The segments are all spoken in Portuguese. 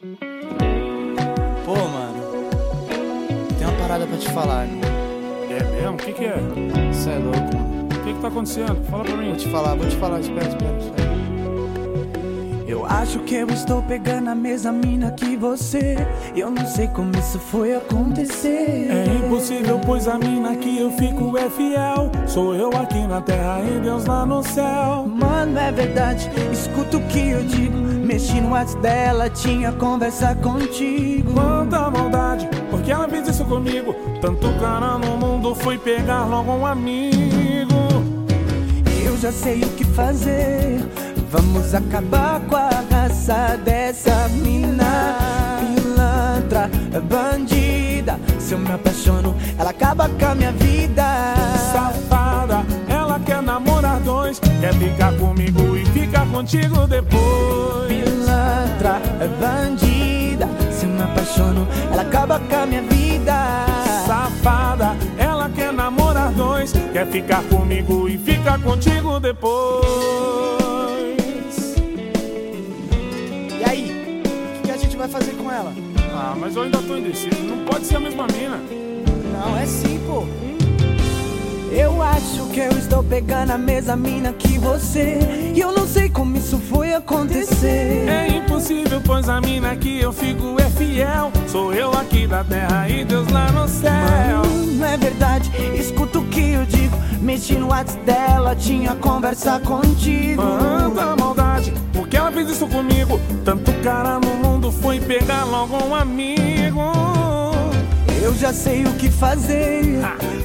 Pô, mano. Tem uma parada pra te falar, irmão. É mesmo? O que, que é? Isso é louco, mano. O que, que tá acontecendo? Fala pra mim. Vou te falar, vou te falar. Espera, espera, espera. Acho que eu estou pegando a mesma mina que você. Eu não sei como isso foi acontecer. É impossível, pois a mina que eu fico é fiel. Sou eu aqui na terra e Deus lá no céu. Mano, é verdade, escuta o que eu digo. Mexi no WhatsApp dela, tinha conversa contigo. Quanta maldade, porque ela fez isso comigo. Tanto cara no mundo, fui pegar logo um amigo. Eu já sei o que fazer. Vamos acabar com a raça dessa mina. Pilantra, bandida. Se eu me apaixono, ela acaba com a minha vida. Safada, ela quer namorar dois. Quer ficar comigo e ficar contigo depois. Pilantra, bandida. Se eu me apaixono, ela acaba com a minha vida. Safada, ela quer namorar dois. Quer ficar comigo e ficar contigo depois. Vai fazer com ela? Ah, mas eu ainda tô indeciso. Não pode ser a mesma mina. Não, é sim, pô. Eu acho que eu estou pegando a mesma mina que você. E eu não sei como isso foi acontecer. É impossível, pois a mina que eu fico é fiel. Sou eu aqui da terra e Deus lá no céu. Não é verdade, escuta o que eu digo. Mexi no WhatsApp dela, tinha conversa contigo. Quanta maldade, porque ela fez isso comigo. Tanto pegar logo um amigo. Eu já sei o que fazer.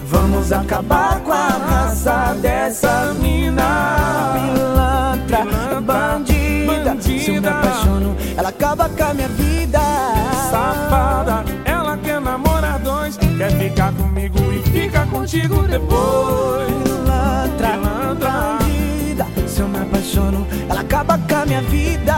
Vamos acabar com a raça dessa mina. Pilantra, bandida. Se eu me apaixono, ela acaba com a minha vida. Safada, ela quer namorar dois. Quer ficar comigo e fica contigo depois. Pilantra, Pilantra. bandida. Se eu me apaixono, ela acaba com a minha vida.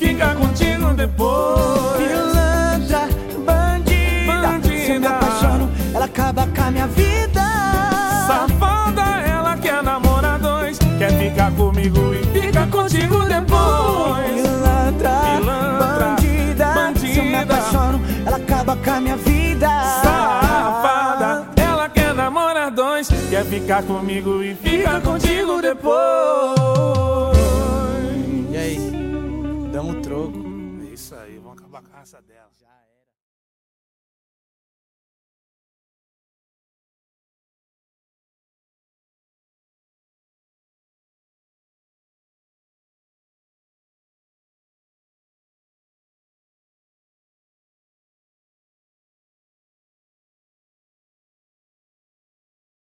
Fica contigo depois. Pilantra, bandida. Se eu me Bandida. apaixono, ela acaba com a minha vida. Safada, ela quer namorar dois. Quer ficar comigo e fica contigo depois. Pilantra, Pilantra, bandida. Se eu me bandida. apaixono, ela acaba com a minha vida. Safada, ela quer namorar dois. Quer ficar comigo e fica contigo depois. Damos troco. É isso aí, vamos acabar com a raça dela.